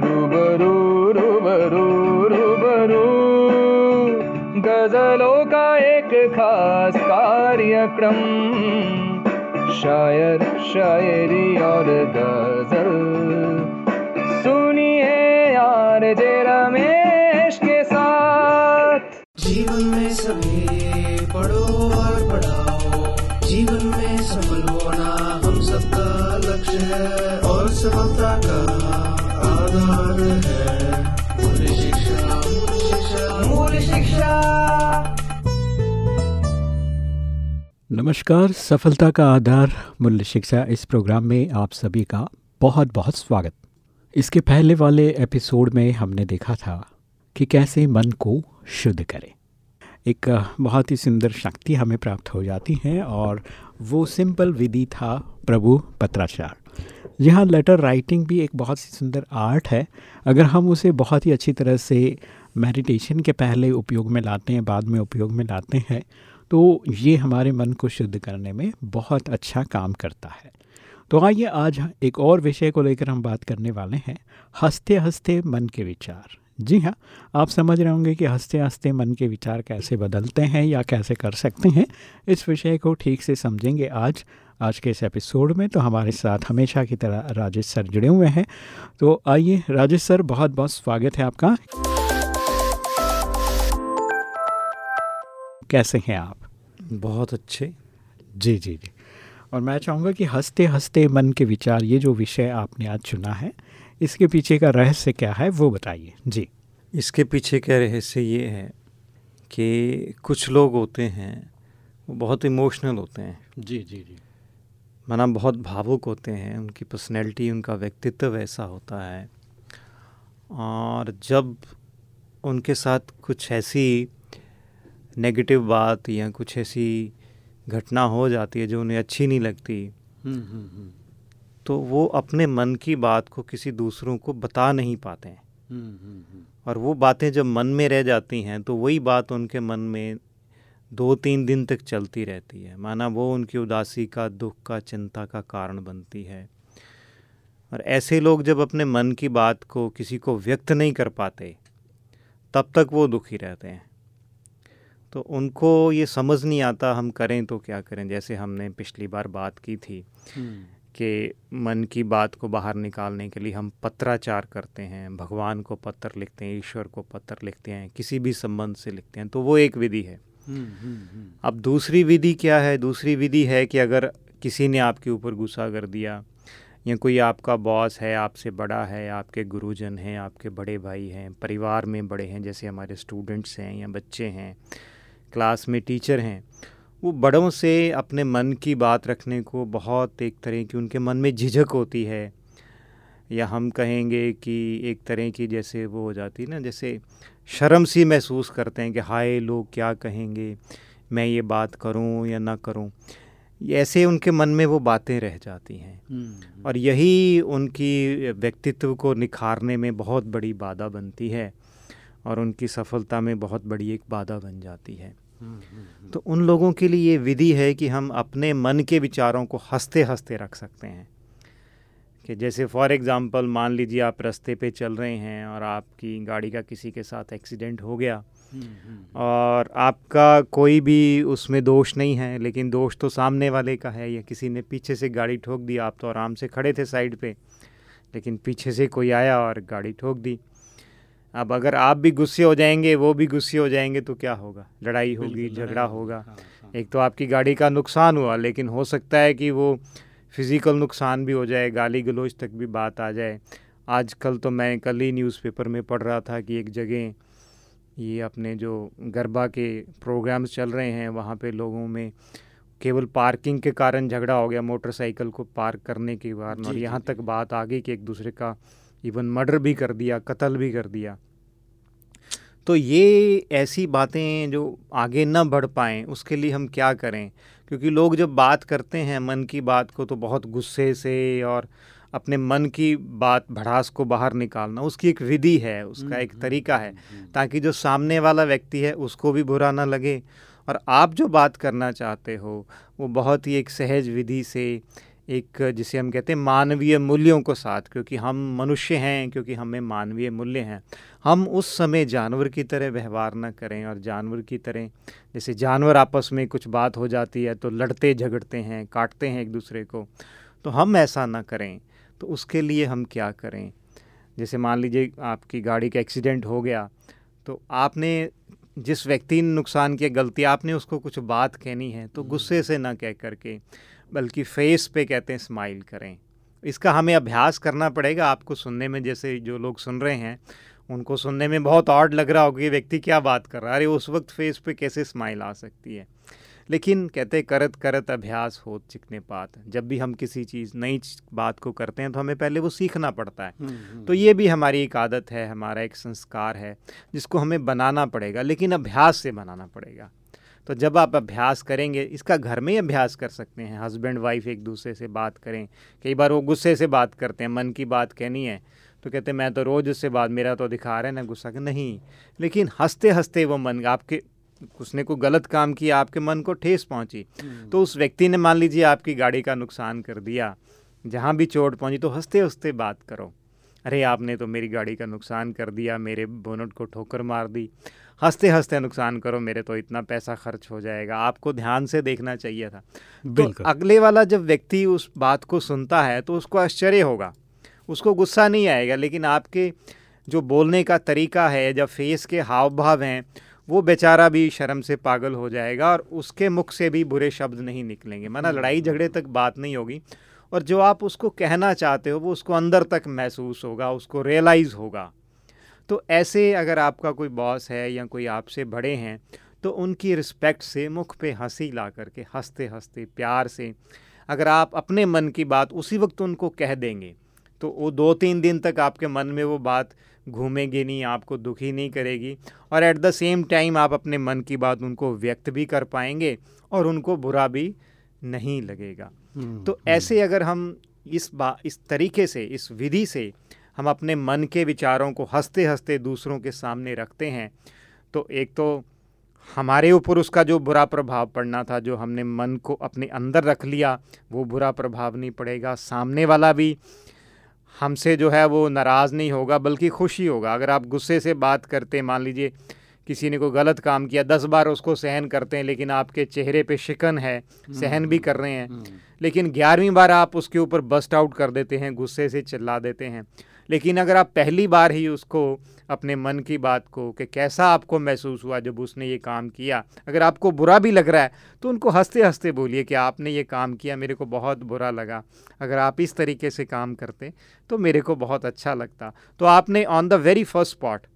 रूबरू रूबरू रूबरू गजलों का एक खास कार्यक्रम शायर शायरी और गज़ल सुनिए यार जे रमेश के साथ जीवन में सभी पढ़ो और पढ़ाओ जीवन में सफल होना हम सबका लक्ष्य है और सफलता नमस्कार, सफलता का आधार मूल्य शिक्षा इस प्रोग्राम में आप सभी का बहुत बहुत स्वागत। इसके पहले वाले एपिसोड में हमने देखा था कि कैसे मन को शुद्ध करें। एक बहुत ही सुंदर शक्ति हमें प्राप्त हो जाती है और वो सिंपल विधि था प्रभु पत्राचार। यहाँ लेटर राइटिंग भी एक बहुत ही सुंदर आर्ट है। अगर हम उसे बहुत ही अच्छी तरह से मेडिटेशन के पहले उपयोग में लाते हैं, बाद में उपयोग में लाते हैं तो ये हमारे मन को शुद्ध करने में बहुत अच्छा काम करता है। तो आइए आज एक और विषय को लेकर हम बात करने वाले हैं, हँसते हँसते मन के विचार। जी हाँ आप समझ रहे होंगे कि हँसते हँसते मन के विचार कैसे बदलते हैं या कैसे कर सकते हैं, इस विषय को ठीक से समझेंगे आज आज के इस एपिसोड में। तो हमारे साथ हमेशा की तरह राजेश सर जुड़े हुए हैं। तो आइए, राजेश सर बहुत बहुत स्वागत है आपका। कैसे हैं आप? बहुत अच्छे। जी जी जी। और मैं चाहूँगा कि हँसते हँसते मन के विचार ये जो विषय आपने आज चुना है इसके पीछे का रहस्य क्या है वो बताइए। जी। इसके पीछे का रहस्य ये है कि कुछ लोग होते हैं वो बहुत इमोशनल होते हैं। जी जी जी। माना बहुत भावुक होते हैं उनकी पर्सनैलिटी उनका व्यक्तित्व ऐसा होता है। और जब उनके साथ कुछ ऐसी नेगेटिव बात या कुछ ऐसी घटना हो जाती है जो उन्हें अच्छी नहीं लगती। तो वो अपने मन की बात को किसी दूसरों को बता नहीं पाते हैं। और वो बातें जब मन में रह जाती हैं तो वही बात उनके मन में दो तीन दिन तक चलती रहती है। माना वो उनकी उदासी का दुख का चिंता का कारण बनती है। और ऐसे लोग जब अपने मन की बात को किसी को व्यक्त नहीं कर पाते तब तक वो दुखी रहते हैं। तो उनको ये समझ नहीं आता हम करें तो क्या करें? जैसे हमने पिछली बार बात की थी कि मन की बात को बाहर निकालने के लिए हम पत्राचार करते हैं भगवान को पत्र लिखते हैं ईश्वर को पत्र लिखते हैं किसी भी संबंध से लिखते हैं तो वो एक विधि है। अब दूसरी विधि क्या है? दूसरी विधि है कि अगर किसी ने आपके ऊपर गुस्सा कर दिया या कोई आपका बॉस है आपसे बड़ा है आपके गुरुजन हैं आपके बड़े भाई हैं परिवार में बड़े हैं जैसे हमारे स्टूडेंट्स हैं या बच्चे हैं क्लास में टीचर हैं वो बड़ों से अपने मन की बात रखने को बहुत एक तरह की उनके मन में झिझक होती है। या हम कहेंगे कि एक तरह की जैसे वो हो जाती ना जैसे शर्म सी महसूस करते हैं कि हाय लोग क्या कहेंगे मैं ये बात करूँ या ना करूँ। ऐसे उनके मन में वो बातें रह जाती हैं। और यही उनकी व्यक्तित्व को निखारने में बहुत बड़ी बाधा बनती है और उनकी सफलता में बहुत बड़ी एक बाधा बन जाती है। तो उन लोगों के लिए ये विधि है कि हम अपने मन के विचारों को हँसते हँसते रख सकते हैं। कि जैसे फॉर एग्ज़ाम्पल मान लीजिए आप रास्ते पे चल रहे हैं और आपकी गाड़ी का किसी के साथ एक्सीडेंट हो गया और आपका कोई भी उसमें दोष नहीं है, लेकिन दोष तो सामने वाले का है या किसी ने पीछे से गाड़ी ठोक दी, आप तो आराम से खड़े थे साइड पे, लेकिन पीछे से कोई आया और गाड़ी ठोक दी। अब अगर आप भी गुस्से हो जाएँगे वो भी गुस्से हो जाएँगे तो क्या होगा? लड़ाई होगी झगड़ा होगा। एक तो आपकी गाड़ी का नुकसान हुआ लेकिन हो सकता है कि वो फ़िज़िकल नुकसान भी हो जाए गाली गलोच तक भी बात आ जाए। आजकल तो मैं कल ही न्यूज़पेपर में पढ़ रहा था कि एक जगह ये अपने जो गरबा के प्रोग्राम्स चल रहे हैं वहाँ पे लोगों में केवल पार्किंग के कारण झगड़ा हो गया मोटरसाइकिल को पार्क करने के कारण। और यहाँ तक बात आ गई कि एक दूसरे का इवन मर्डर भी कर दिया कत्ल भी कर दिया। तो ये ऐसी बातें जो आगे न बढ़ पाएँ उसके लिए हम क्या करें? क्योंकि लोग जब बात करते हैं मन की बात को तो बहुत गुस्से से और अपने मन की बात भड़ास को बाहर निकालना उसकी एक विधि है उसका एक तरीका है। ताकि जो सामने वाला व्यक्ति है उसको भी बुरा ना लगे। और आप जो बात करना चाहते हो वो बहुत ही एक सहज विधि से एक जिसे हम कहते हैं मानवीय मूल्यों को साथ क्योंकि हम मनुष्य हैं क्योंकि हमें मानवीय मूल्य हैं। हम उस समय जानवर की तरह व्यवहार न करें और जानवर की तरह जैसे जानवर आपस में कुछ बात हो जाती है तो लड़ते झगड़ते हैं काटते हैं एक दूसरे को तो हम ऐसा ना करें तो उसके लिए हम क्या करें? जैसे मान लीजिए आपकी गाड़ी का एक्सीडेंट हो गया तो आपने जिस व्यक्ति ने नुकसान किया गलती आपने उसको कुछ बात कहनी है तो गुस्से से ना कह करके बल्कि फेस पे कहते हैं स्माइल करें। इसका हमें अभ्यास करना पड़ेगा आपको सुनने में जैसे जो लोग सुन रहे हैं उनको सुनने में बहुत ऑड लग रहा होगा कि व्यक्ति क्या बात कर रहा है। अरे उस वक्त फेस पे कैसे स्माइल आ सकती है? लेकिन कहते करत करत अभ्यास हो चिकने पात। जब भी हम किसी चीज़ नई बात को करते हैं तो हमें पहले वो सीखना पड़ता है। हम्म, हम्म। तो ये भी हमारी एक आदत है हमारा एक संस्कार है जिसको हमें बनाना पड़ेगा लेकिन अभ्यास से बनाना पड़ेगा। तो जब आप अभ्यास करेंगे इसका घर में ही अभ्यास कर सकते हैं। हस्बैंड वाइफ एक दूसरे से बात करें। कई बार वो गुस्से से बात करते हैं मन की बात कहनी है। तो कहते हैं मैं तो रोज़ उससे बात मेरा तो दिखा रहे हैं। ना गुस्सा नहीं। लेकिन हँसते हँसते वो मन आपके उसने को गलत काम किया आपके मन को ठेस पहुँची। हम्म। तो उस व्यक्ति ने मान लीजिए आपकी गाड़ी का नुकसान कर दिया जहाँ भी चोट पहुँची तो हँसते हँसते बात करो। अरे आपने तो मेरी गाड़ी का नुकसान कर दिया मेरे बोनट को ठोकर मार दी। हँसते हँसते नुकसान करो मेरे तो इतना पैसा खर्च हो जाएगा। आपको ध्यान से देखना चाहिए था। तो अगले वाला जब व्यक्ति उस बात को सुनता है तो उसको आश्चर्य होगा। उसको गुस्सा नहीं आएगा लेकिन आपके जो बोलने का तरीका है जब फेस के हाव भाव हैं वो बेचारा भी शर्म से पागल हो जाएगा और उसके मुख से भी बुरे शब्द नहीं निकलेंगे। माना हम्म। लड़ाई झगड़े तक बात नहीं होगी और जो आप उसको कहना चाहते हो वो उसको अंदर तक महसूस होगा उसको रियलाइज़ होगा। तो ऐसे अगर आपका कोई बॉस है या कोई आपसे बड़े हैं तो उनकी रिस्पेक्ट से मुख पे हँसी ला करके हँसते हँसते प्यार से अगर आप अपने मन की बात उसी वक्त उनको कह देंगे तो वो दो तीन दिन तक आपके मन में वो बात घूमेगी नहीं आपको दुखी नहीं करेगी और एट द सेम टाइम आप अपने मन की बात उनको व्यक्त भी कर पाएँगे और उनको बुरा भी नहीं लगेगा हम्म, तो हम्म। ऐसे अगर हम इस बा इस तरीके से इस विधि से हम अपने मन के विचारों को हँसते हँसते दूसरों के सामने रखते हैं तो एक तो हमारे ऊपर उसका जो बुरा प्रभाव पड़ना था जो हमने मन को अपने अंदर रख लिया वो बुरा प्रभाव नहीं पड़ेगा। सामने वाला भी हमसे जो है वो नाराज़ नहीं होगा बल्कि खुशी होगा। अगर आप गुस्से से बात करते मान लीजिए किसी ने कोई गलत काम किया दस बार उसको सहन करते हैं लेकिन आपके चेहरे पे शिकन है सहन भी कर रहे हैं। हम्म। लेकिन ग्यारहवीं बार आप उसके ऊपर बस्ट आउट कर देते हैं गुस्से से चिल्ला देते हैं। लेकिन अगर आप पहली बार ही उसको अपने मन की बात को कि कैसा आपको महसूस हुआ जब उसने ये काम किया, अगर आपको बुरा भी लग रहा है तो उनको हँसते हँसते बोलिए कि आपने ये काम किया, मेरे को बहुत बुरा लगा। अगर आप इस तरीके से काम करते तो मेरे को बहुत अच्छा लगता। तो आपने on the very first spot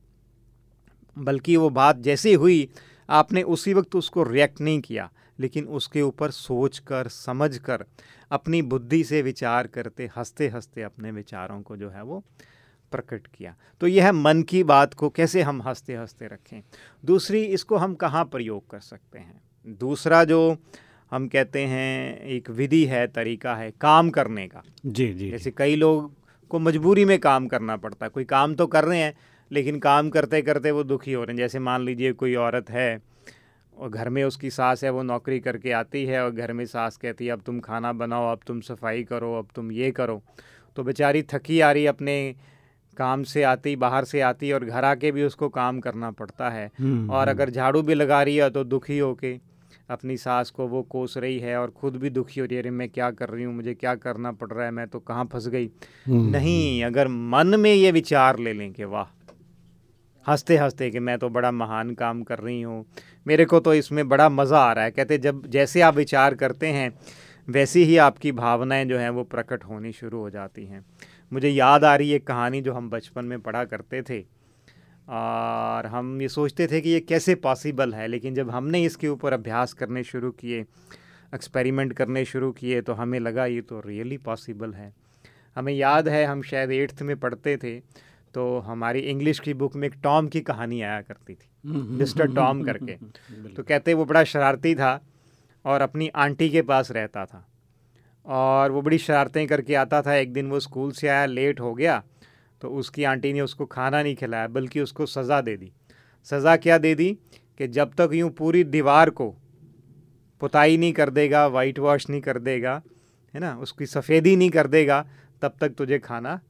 बल्कि वो बात जैसे हुई, आपने उसी वक्त उसको रिएक्ट नहीं किया। लेकिन उसके ऊपर सोच कर समझ कर अपनी बुद्धि से विचार करते हँसते हँसते अपने विचारों को जो है वो प्रकट किया। तो यह मन की बात को कैसे हम हँसते हँसते रखें? दूसरी इसको हम कहाँ प्रयोग कर सकते हैं? दूसरा जो हम कहते हैं एक विधि है तरीका है काम करने का। जी जी जैसे कई लोग को मजबूरी में काम करना पड़ता है। कोई काम तो कर रहे हैं लेकिन काम करते करते वो दुखी हो रहे हैं। जैसे मान लीजिए कोई औरत है और घर में उसकी सास है वो नौकरी करके आती है और घर में सास कहती है अब तुम खाना बनाओ अब तुम सफ़ाई करो अब तुम ये करो। तो बेचारी थकी आ रही अपने काम से आती बाहर से आती और घर आके भी उसको काम करना पड़ता है। हम्म, और अगर हम्म। झाड़ू भी लगा रही है तो दुखी होके अपनी सास को वो कोस रही है और ख़ुद भी दुखी हो रही है मैं क्या कर रही हूँ? मुझे क्या करना पड़ रहा है? मैं तो कहाँ फंस गई? हम्म, नहीं अगर मन में ये विचार ले लें कि वाह हँसते हँसते कि मैं तो बड़ा महान काम कर रही हूँ। मेरे को तो इसमें बड़ा मज़ा आ रहा है। कहते जब जैसे आप विचार करते हैं, वैसी ही आपकी भावनाएँ जो हैं वो प्रकट होनी शुरू हो जाती हैं। मुझे याद आ रही है कहानी जो हम बचपन में पढ़ा करते थे। और हम ये सोचते थे कि ये कैसे पॉसिबल है, लेकिन जब हमने इसके ऊपर अभ्यास करने शुरू किए, एक्सपेरिमेंट करने शुरू किए तो हमें लगा ये तो रियली पॉसिबल है। हमें याद है, हम शायद एट्थ में पढ़ते थे तो हमारी इंग्लिश की बुक में एक टॉम की कहानी आया करती थी मिस्टर टॉम करके। तो कहते वो बड़ा शरारती था और अपनी आंटी के पास रहता था और वो बड़ी शरारतें करके आता था। एक दिन वो स्कूल से आया लेट हो गया तो उसकी आंटी ने उसको खाना नहीं खिलाया बल्कि उसको सज़ा दे दी। सज़ा क्या दे दी? कि जब तक यूँ पूरी दीवार को पुताई नहीं कर देगा वाइट वॉश नहीं कर देगा है ना उसकी सफ़ेदी नहीं कर देगा तब तक तुझे खाना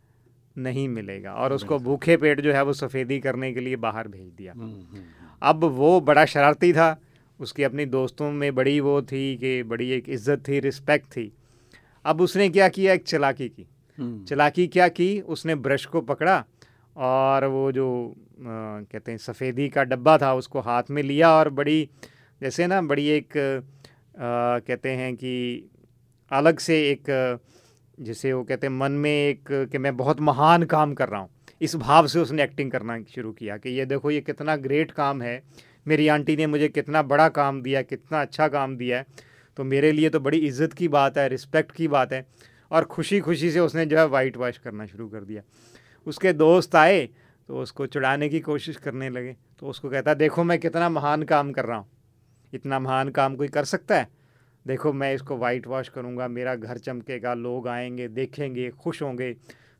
नहीं मिलेगा। और उसको भूखे पेट जो है वो सफ़ेदी करने के लिए बाहर भेज दिया। हम्म, हम्म, अब वो बड़ा शरारती था। उसकी अपनी दोस्तों में बड़ी वो थी कि बड़ी एक इज़्ज़त थी रिस्पेक्ट थी। अब उसने क्या किया? एक चलाकी की। हम्म, चलाकी क्या की? उसने ब्रश को पकड़ा और वो जो आ, कहते हैं सफ़ेदी का डब्बा था उसको हाथ में लिया और बड़ी जैसे ना बड़ी एक आ, कहते हैं कि अलग से एक जिसे वो कहते हैं, मन में एक, कि मैं बहुत महान काम कर रहा हूँ। इस भाव से उसने एक्टिंग करना शुरू किया कि ये देखो, ये कितना ग्रेट काम है। मेरी आंटी ने मुझे कितना बड़ा काम दिया, कितना अच्छा काम दिया है। तो मेरे लिए तो बड़ी इज़्ज़त की बात है रिस्पेक्ट की बात है और खुशी खुशी से उसने जो है वाइट वॉश करना शुरू कर दिया। उसके दोस्त आए तो उसको चढ़ाने की कोशिश करने लगे। तो उसको कहता, देखो, मैं कितना महान काम कर रहा हूँ। इतना महान काम कोई कर सकता है? देखो मैं इसको वाइट वॉश करूँगा मेरा घर चमकेगा लोग आएँगे देखेंगे खुश होंगे।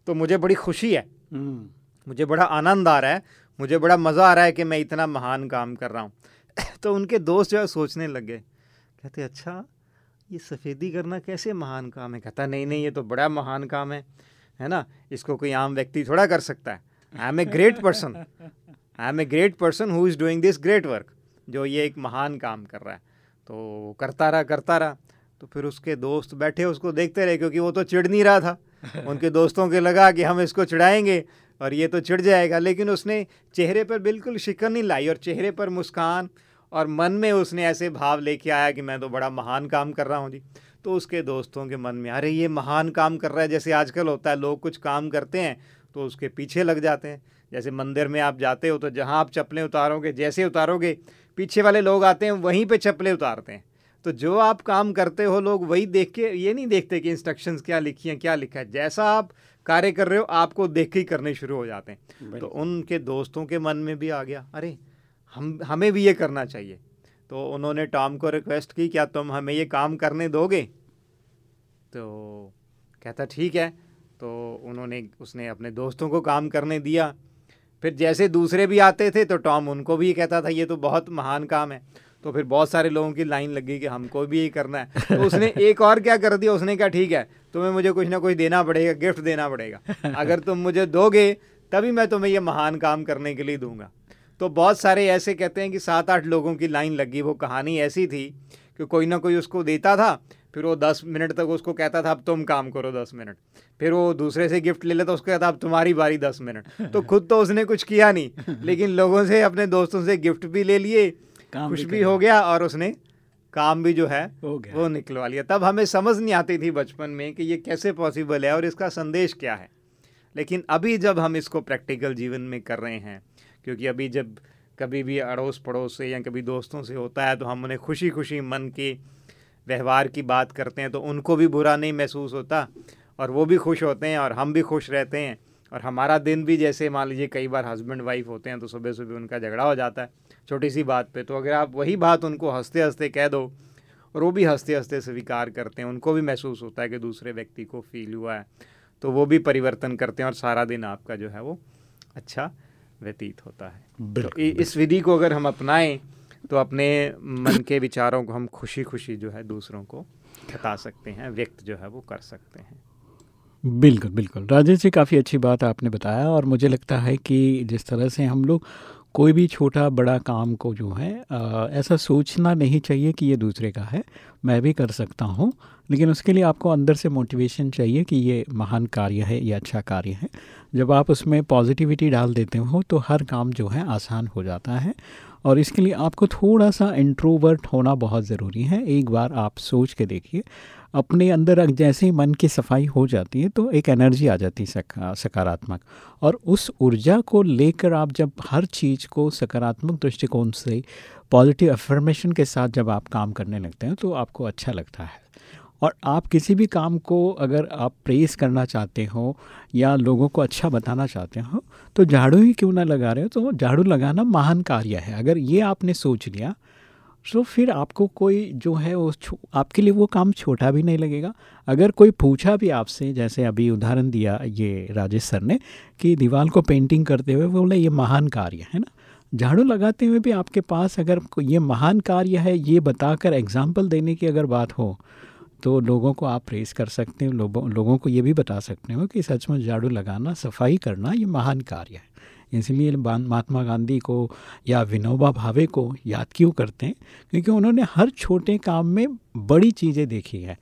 तो मुझे बड़ी खुशी है। हम्म, मुझे बड़ा आनंद आ रहा है। मुझे बड़ा मज़ा आ रहा है कि मैं इतना महान काम कर रहा हूँ। तो उनके दोस्त जो है सोचने लग गए। कहते अच्छा ये सफ़ेदी करना कैसे महान काम है? कहता नहीं नहीं ये तो बड़ा महान काम है। है ना? इसको कोई आम व्यक्ति थोड़ा कर सकता है। I am a great person I am a great person who is doing this great work जो ये एक महान काम कर रहा है। तो करता रहा करता रहा। तो फिर उसके दोस्त बैठे उसको देखते रहे क्योंकि वो तो चिढ़ नहीं रहा था। उनके दोस्तों के लगा कि हम इसको चिढ़ाएँगे और ये तो चिढ़ जाएगा। लेकिन उसने चेहरे पर बिल्कुल शिकन नहीं लाई और चेहरे पर मुस्कान और मन में उसने ऐसे भाव लेके आया कि मैं तो बड़ा महान काम कर रहा हूँ जी। तो उसके दोस्तों के मन में अरे ये महान काम कर रहा है जैसे आजकल होता है लोग कुछ काम करते हैं तो उसके पीछे लग जाते हैं। जैसे मंदिर में आप जाते हो तो जहाँ आप चप्पलें उतारोगे जैसे उतारोगे पीछे वाले लोग आते हैं वहीं पे चप्पलें उतारते हैं। तो जो आप काम करते हो लोग वही देख के ये नहीं देखते कि इंस्ट्रक्शंस क्या लिखी हैं क्या लिखा है। जैसा आप कार्य कर रहे हो आपको देख के ही करने शुरू हो जाते हैं। तो उनके दोस्तों के मन में भी आ गया अरे हम हमें भी ये करना चाहिए। तो उन्होंने टॉम को रिक्वेस्ट की क्या तुम हमें ये काम करने दोगे? तो कहता ठीक है। तो उन्होंने उसने अपने दोस्तों को काम करने दिया। फिर जैसे दूसरे भी आते थे तो टॉम उनको भी कहता था ये तो बहुत महान काम है। तो फिर बहुत सारे लोगों की लाइन लगी कि हमको भी यही करना है। तो उसने एक और क्या कर दिया? उसने कहा ठीक है तुम्हें मुझे कुछ ना कुछ देना पड़ेगा गिफ्ट देना पड़ेगा। अगर तुम मुझे दोगे तभी मैं तुम्हें ये महान काम करने के लिए दूँगा। तो बहुत सारे ऐसे कहते हैं कि सात आठ लोगों की लाइन लगी वो कहानी ऐसी थी कि कोई ना कोई उसको देता था फिर वो दस मिनट तक उसको कहता था अब तुम काम करो दस मिनट। फिर वो दूसरे से गिफ्ट ले लेता उसको कहता अब तुम्हारी बारी दस मिनट। तो खुद तो उसने कुछ किया नहीं लेकिन लोगों से अपने दोस्तों से गिफ्ट भी ले लिए खुश भी भी हो गया और उसने काम भी जो है। वो निकलवा लिया। तब हमें समझ नहीं आती थी बचपन में कि ये कैसे पॉसिबल है और इसका संदेश क्या है। लेकिन अभी जब हम इसको प्रैक्टिकल जीवन में कर रहे हैं क्योंकि अभी जब कभी भी अड़ोस पड़ोस से या कभी दोस्तों से होता है तो हम उन्हें खुशी खुशी मन के व्यवहार की बात करते हैं तो उनको भी बुरा नहीं महसूस होता और वो भी खुश होते हैं और हम भी खुश रहते हैं। और हमारा दिन भी जैसे मान लीजिए कई बार हस्बैंड वाइफ होते हैं तो सुबह सुबह उनका झगड़ा हो जाता है छोटी सी बात पे। तो अगर आप वही बात उनको हँसते हँसते कह दो और वो भी हँसते हँसते स्वीकार करते हैं उनको भी महसूस होता है कि दूसरे व्यक्ति को फील हुआ है तो वो भी परिवर्तन करते हैं और सारा दिन आपका जो है वो अच्छा व्यतीत होता है। तो बिल्कुल इस विधि को अगर हम अपनाएँ तो अपने मन के विचारों को हम खुशी खुशी जो है दूसरों को बता सकते हैं व्यक्त जो है वो कर सकते हैं। बिल्कुल बिल्कुल। राजेश जी काफ़ी अच्छी बात आपने बताया और मुझे लगता है कि जिस तरह से हम लोग कोई भी छोटा बड़ा काम को जो है अ, ऐसा सोचना नहीं चाहिए कि ये दूसरे का है। मैं भी कर सकता हूँ लेकिन उसके लिए आपको अंदर से मोटिवेशन चाहिए कि ये महान कार्य है ये अच्छा कार्य है। जब आप उसमें पॉजिटिविटी डाल देते हो तो हर काम जो है आसान हो जाता है। और इसके लिए आपको थोड़ा सा इंट्रोवर्ट होना बहुत ज़रूरी है। एक बार आप सोच के देखिए, अपने अंदर जैसे ही मन की सफ़ाई हो जाती है तो एक एनर्जी आ जाती है सकारात्मक। और उस ऊर्जा को लेकर आप जब हर चीज़ को सकारात्मक दृष्टिकोण से पॉजिटिव अफर्मेशन के साथ जब आप काम करने लगते हैं तो आपको अच्छा लगता है। और आप किसी भी काम को अगर आप प्रेस करना चाहते हो या लोगों को अच्छा बताना चाहते हो तो झाड़ू ही क्यों ना लगा रहे हो? तो झाड़ू लगाना महान कार्य है। अगर ये आपने सोच लिया तो फिर आपको कोई जो है वो आपके लिए वो काम छोटा भी नहीं लगेगा। अगर कोई पूछा भी आपसे, जैसे अभी उदाहरण दिया ये राजेश सर ने, कि दीवार को पेंटिंग करते हुए बोले, ये महान कार्य है ना? झाड़ू लगाते हुए भी आपके पास अगर ये महान कार्य है, ये बताकर एग्ज़ाम्पल देने की अगर बात हो तो लोगों को आप प्रेस कर सकते हो, लोगों लोगों को ये भी बता सकते हो कि सचमुच झाड़ू लगाना, सफ़ाई करना ये महान कार्य है। इसलिए महात्मा गांधी को या विनोबा भावे को याद क्यों करते हैं? क्योंकि उन्होंने हर छोटे काम में बड़ी चीज़ें देखी है।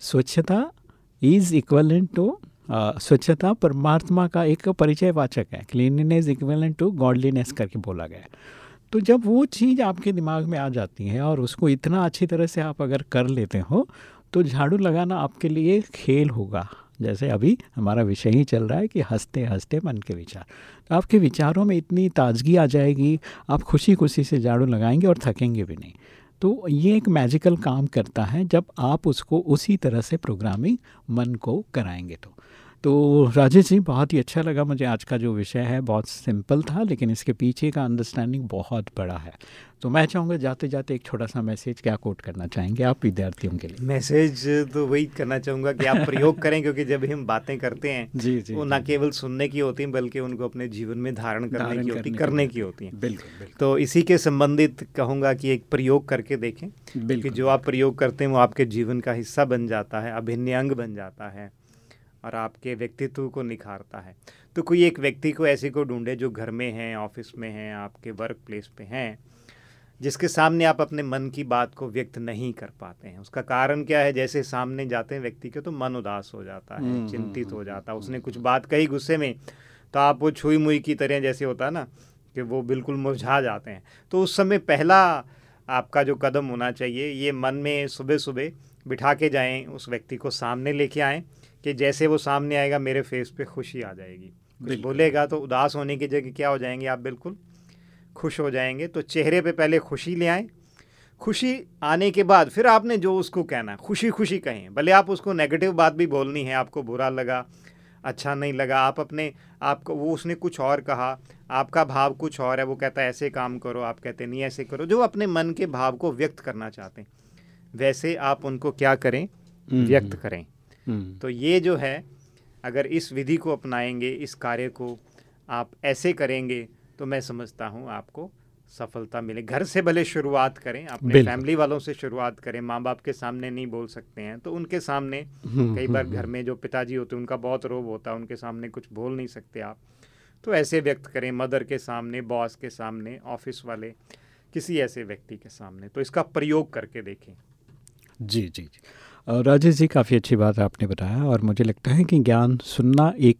स्वच्छता इज़ इक्वलेंट टू स्वच्छता परमात्मा का एक परिचय वाचक है। क्लीनलीनेस इक्वलेंट टू गॉडलीनेस करके बोला गया तो जब वो चीज़ आपके दिमाग में आ जाती है और उसको इतना अच्छी तरह से आप अगर कर लेते हो तो झाड़ू लगाना आपके लिए खेल होगा। जैसे अभी हमारा विषय ही चल रहा है कि हँसते हँसते मन के विचार। तो आपके विचारों में इतनी ताजगी आ जाएगी, आप खुशी खुशी से झाड़ू लगाएँगे और थकेंगे भी नहीं। तो ये एक मैजिकल काम करता है जब आप उसको उसी तरह से प्रोग्रामिंग मन को कराएँगे तो। तो राजेश जी बहुत ही अच्छा लगा मुझे आज का जो विषय है। बहुत सिंपल था लेकिन इसके पीछे का अंडरस्टैंडिंग बहुत बड़ा है। तो मैं चाहूँगा जाते जाते एक छोटा सा मैसेज क्या कोट करना चाहेंगे आप विद्यार्थियों के लिए? मैसेज तो वही करना चाहूँगा कि आप प्रयोग करें क्योंकि जब हम बातें करते हैं जी जी वो ना केवल सुनने की होती हैं बल्कि उनको अपने जीवन में धारण करने धारण की होती करने की होती हैं। बिल्कुल तो इसी के संबंधित कहूँगा कि एक प्रयोग करके देखें कि जो आप प्रयोग करते हैं वो आपके जीवन का हिस्सा बन जाता है अभिन्न अंग बन जाता है। और आपके व्यक्तित्व को निखारता है। तो कोई एक व्यक्ति को ऐसे को ढूंढे जो घर में हैं ऑफ़िस में हैं आपके वर्क प्लेस पे हैं जिसके सामने आप अपने मन की बात को व्यक्त नहीं कर पाते हैं। उसका कारण क्या है? जैसे सामने जाते हैं व्यक्ति के तो मन उदास हो जाता है हम्म, चिंतित हम्म, हो जाता है। उसने कुछ बात कही गुस्से में तो आप वो छुई मुई की तरह जैसे होता है ना कि वो बिल्कुल मुरझा जाते हैं। तो उस समय पहला आपका जो कदम होना चाहिए ये मन में सुबह सुबह बिठा के जाएँ उस व्यक्ति को सामने लेके आएँ कि जैसे वो सामने आएगा मेरे फेस पे खुशी आ जाएगी। कुछ बोलेगा तो उदास होने की जगह क्या हो जाएँगे? आप बिल्कुल खुश हो जाएँगे। तो चेहरे पे पहले खुशी ले आए। खुशी आने के बाद फिर आपने जो उसको कहना है खुशी खुशी कहें। भले आप उसको नेगेटिव बात भी बोलनी है आपको बुरा लगा अच्छा नहीं लगा आप अपने आपको वो उसने कुछ और कहा आपका भाव कुछ और है वो कहता है ऐसे काम करो। आप कहते नहीं ऐसे करो। जो अपने मन के भाव को व्यक्त करना चाहते हैं वैसे आप उनको क्या करें? हम्म, व्यक्त हम्म। करें। तो ये जो है अगर इस विधि को अपनाएँगे इस कार्य को आप ऐसे करेंगे तो मैं समझता हूँ आपको सफलता मिले। घर से भले शुरुआत करें अपने फैमिली वालों से शुरुआत करें माँ बाप के सामने नहीं बोल सकते हैं तो उनके सामने हम्म, कई बार हम्म, घर में जो पिताजी होते हैं उनका बहुत रोब होता है उनके सामने कुछ बोल नहीं सकते आप। तो ऐसे व्यक्त करें मदर के सामने बॉस के सामने ऑफ़िस वाले किसी ऐसे व्यक्ति के सामने। तो इसका प्रयोग करके देखें। जी जी जी। राजेश जी, काफ़ी अच्छी बात आपने बताया और मुझे लगता है कि ज्ञान सुनना एक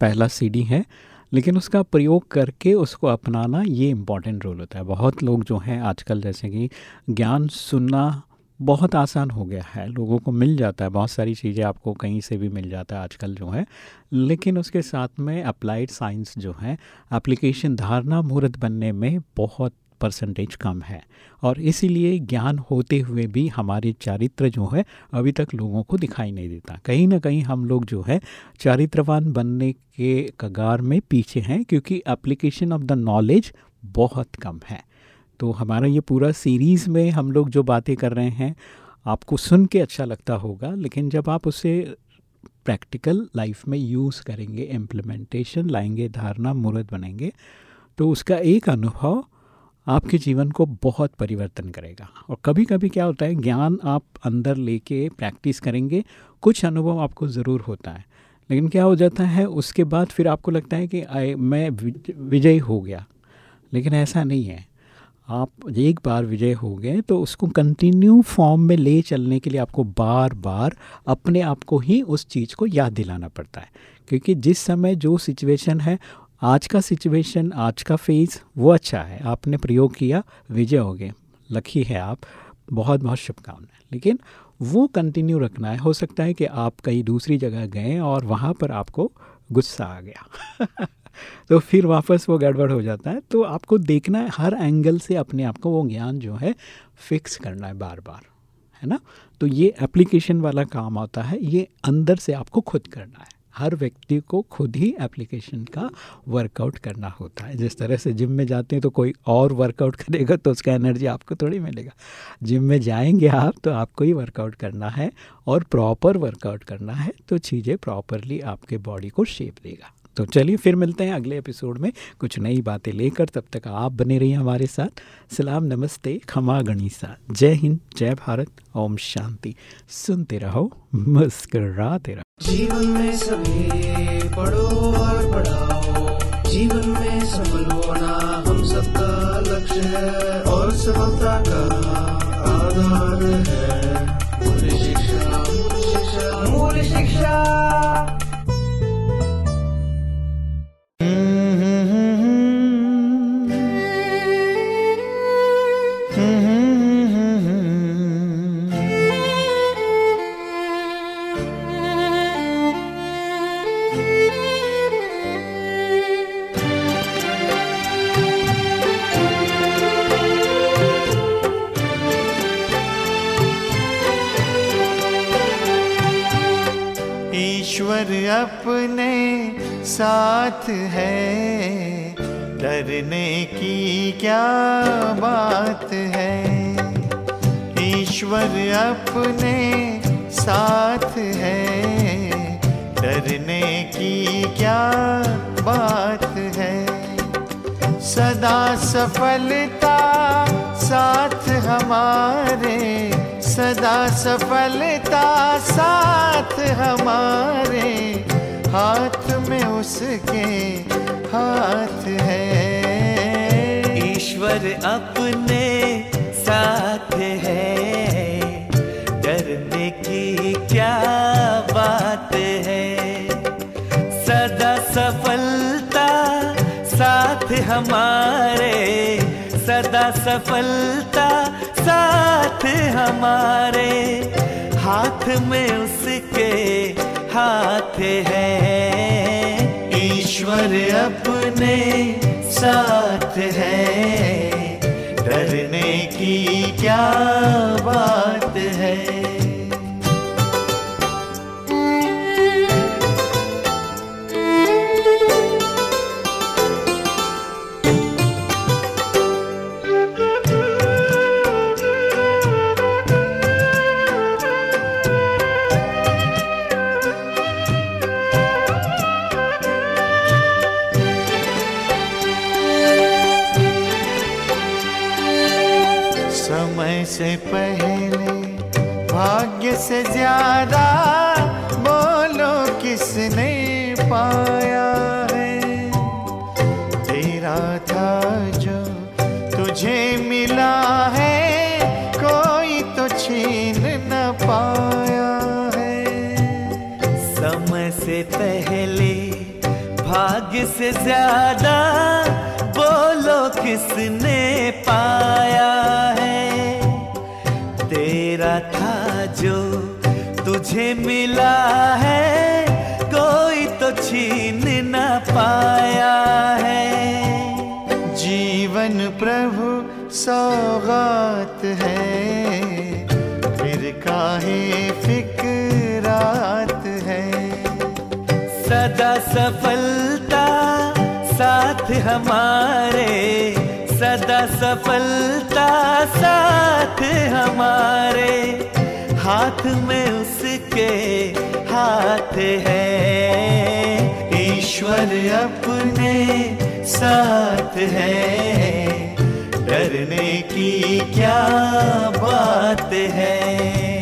पहला सीढ़ी है, लेकिन उसका प्रयोग करके उसको अपनाना ये इंपॉर्टेंट रोल होता है। बहुत लोग जो हैं आजकल, जैसे कि ज्ञान सुनना बहुत आसान हो गया है। लोगों को मिल जाता है, बहुत सारी चीज़ें आपको कहीं से भी मिल जाता है आजकल जो है। लेकिन उसके साथ में अप्लाइड साइंस जो है एप्लीकेशन धारणा मुहूर्त बनने में बहुत परसेंटेज कम है। और इसीलिए ज्ञान होते हुए भी हमारे चारित्र जो है, अभी तक लोगों को दिखाई नहीं देता। कहीं ना कहीं हम लोग जो है, चारित्रवान बनने के कगार में पीछे हैं, क्योंकि एप्लीकेशन ऑफ़ द नॉलेज बहुत कम है। तो हमारा ये पूरा सीरीज़ में हम लोग जो बातें कर रहे हैं, आपको सुन के अच्छा लगता होगा, लेकिन जब आप उसे प्रैक्टिकल लाइफ में यूज़ करेंगे इम्प्लीमेंटेशन लाएँगे, धारणा, मुहूर्त बनेंगे तो उसका एक अनुभव आपके जीवन को बहुत परिवर्तन करेगा। और कभी कभी क्या होता है, ज्ञान आप अंदर लेके प्रैक्टिस करेंगे, कुछ अनुभव आपको ज़रूर होता है। लेकिन क्या हो जाता है, उसके बाद फिर आपको लगता है कि, आए, मैं विजय हो गया। लेकिन ऐसा नहीं है। आप एक बार विजय हो गए तो उसको कंटिन्यू फॉर्म में ले चलने के लिए आपको बार बार अपने आप को ही उस चीज़ को याद दिलाना पड़ता है। क्योंकि जिस समय जो सिचुएशन है आज का सिचुएशन आज का फ़ेज़ वो अच्छा है। आपने प्रयोग किया, विजय हो गए। लकी है आप। बहुत बहुत शुभकामनाएँ। लेकिन वो कंटिन्यू रखना है। हो सकता है कि आप कहीं दूसरी जगह गए और वहाँ पर आपको गुस्सा आ गया। तो फिर वापस वो गड़बड़ हो जाता है। तो आपको देखना है, हर एंगल से अपने आप को वो ज्ञान जो है फिक्स करना है बार बार है ना? तो ये एप्लीकेशन वाला काम आता है। ये अंदर से आपको खुद करना है। हर व्यक्ति को खुद ही एप्लीकेशन का वर्कआउट करना होता है। जिस तरह से जिम में जाते हैं तो कोई और वर्कआउट करेगा तो उसका एनर्जी आपको थोड़ी मिलेगा। जिम में जाएँगे आप तो आपको ही वर्कआउट करना है और प्रॉपर वर्कआउट करना है तो चीज़ें प्रॉपरली आपके बॉडी को शेप देगा। तो चलिए फिर मिलते हैं अगले एपिसोड में। कुछ नई बातें लेकर तब तक आप बने रहिए हमारे साथ। सलाम, नमस्ते, खमा गणिसा। जय हिंद, जय भारत, ओम शांति। सुनते रहो, मुस्कराते रहो। जीवन में सभी पढ़ो और पढ़ाओ जीवन में सफल होना हम सबका लक्ष्य है और सफलता का आधार है। शिक्षा शिक्षा शिक्षा। अपने साथ है। डरने की क्या बात है? ईश्वर अपने साथ है। डरने की क्या बात है? सदा सफलता साथ हमारे सदा सफलता साथ हमारे हाथ में उसके हाथ है। ईश्वर अपने साथ है। डरने की क्या बात है? सदा सफलता साथ हमारे। सदा सफलता साथ हमारे हाथ में उसके हाथ है। ईश्वर अपने साथ है। डरने की क्या बात है? जो तुझे मिला है कोई तो छीन न पाया है। जीवन प्रभु सौगात है। फिर काहे फिक्रात है? सदा सफलता साथ हमारे सदा सफलता साथ हमारे। हाथ में उसके हाथ है। ईश्वर अपने साथ है। डरने की क्या बात है?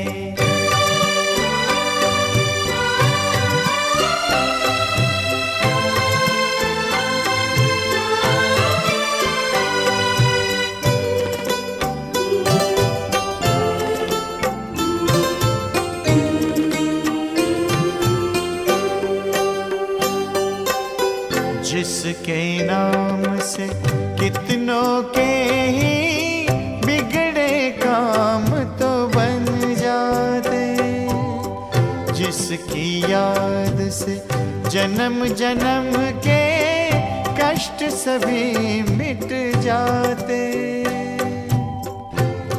सभी मिट जाते।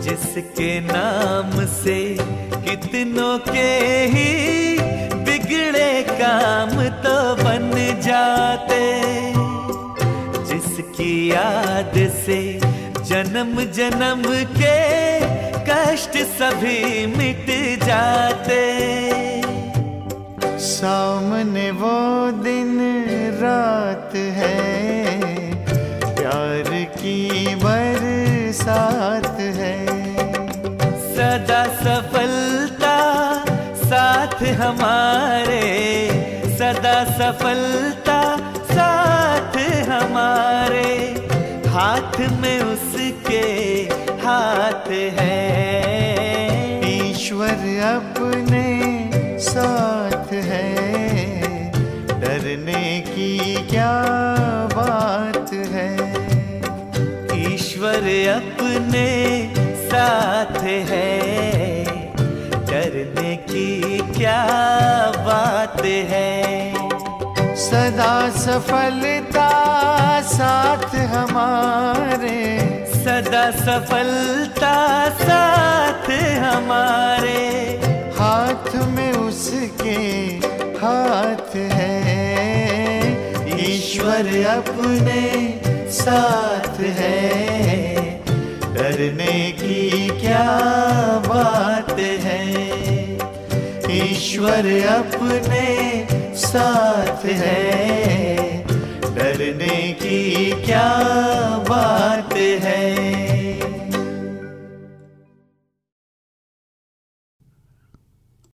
जिसके नाम से कितनों के ही बिगड़े काम तो बन जाते। जिसकी याद से जन्म जन्म के कष्ट सभी मिट जाते। सामने वो दिन साथ है। सदा सफलता साथ हमारे। सदा सफलता साथ हमारे। हाथ में उसके हाथ है। ईश्वर अपने साथ ईश्वर अपने साथ है। डरने की क्या बात है? सदा सफलता साथ हमारे। सदा सफलता साथ हमारे। हाथ में उसके हाथ है। ईश्वर अपने साथ है। डरने की क्या बात है? ईश्वर अपने साथ है। डरने की क्या बात है?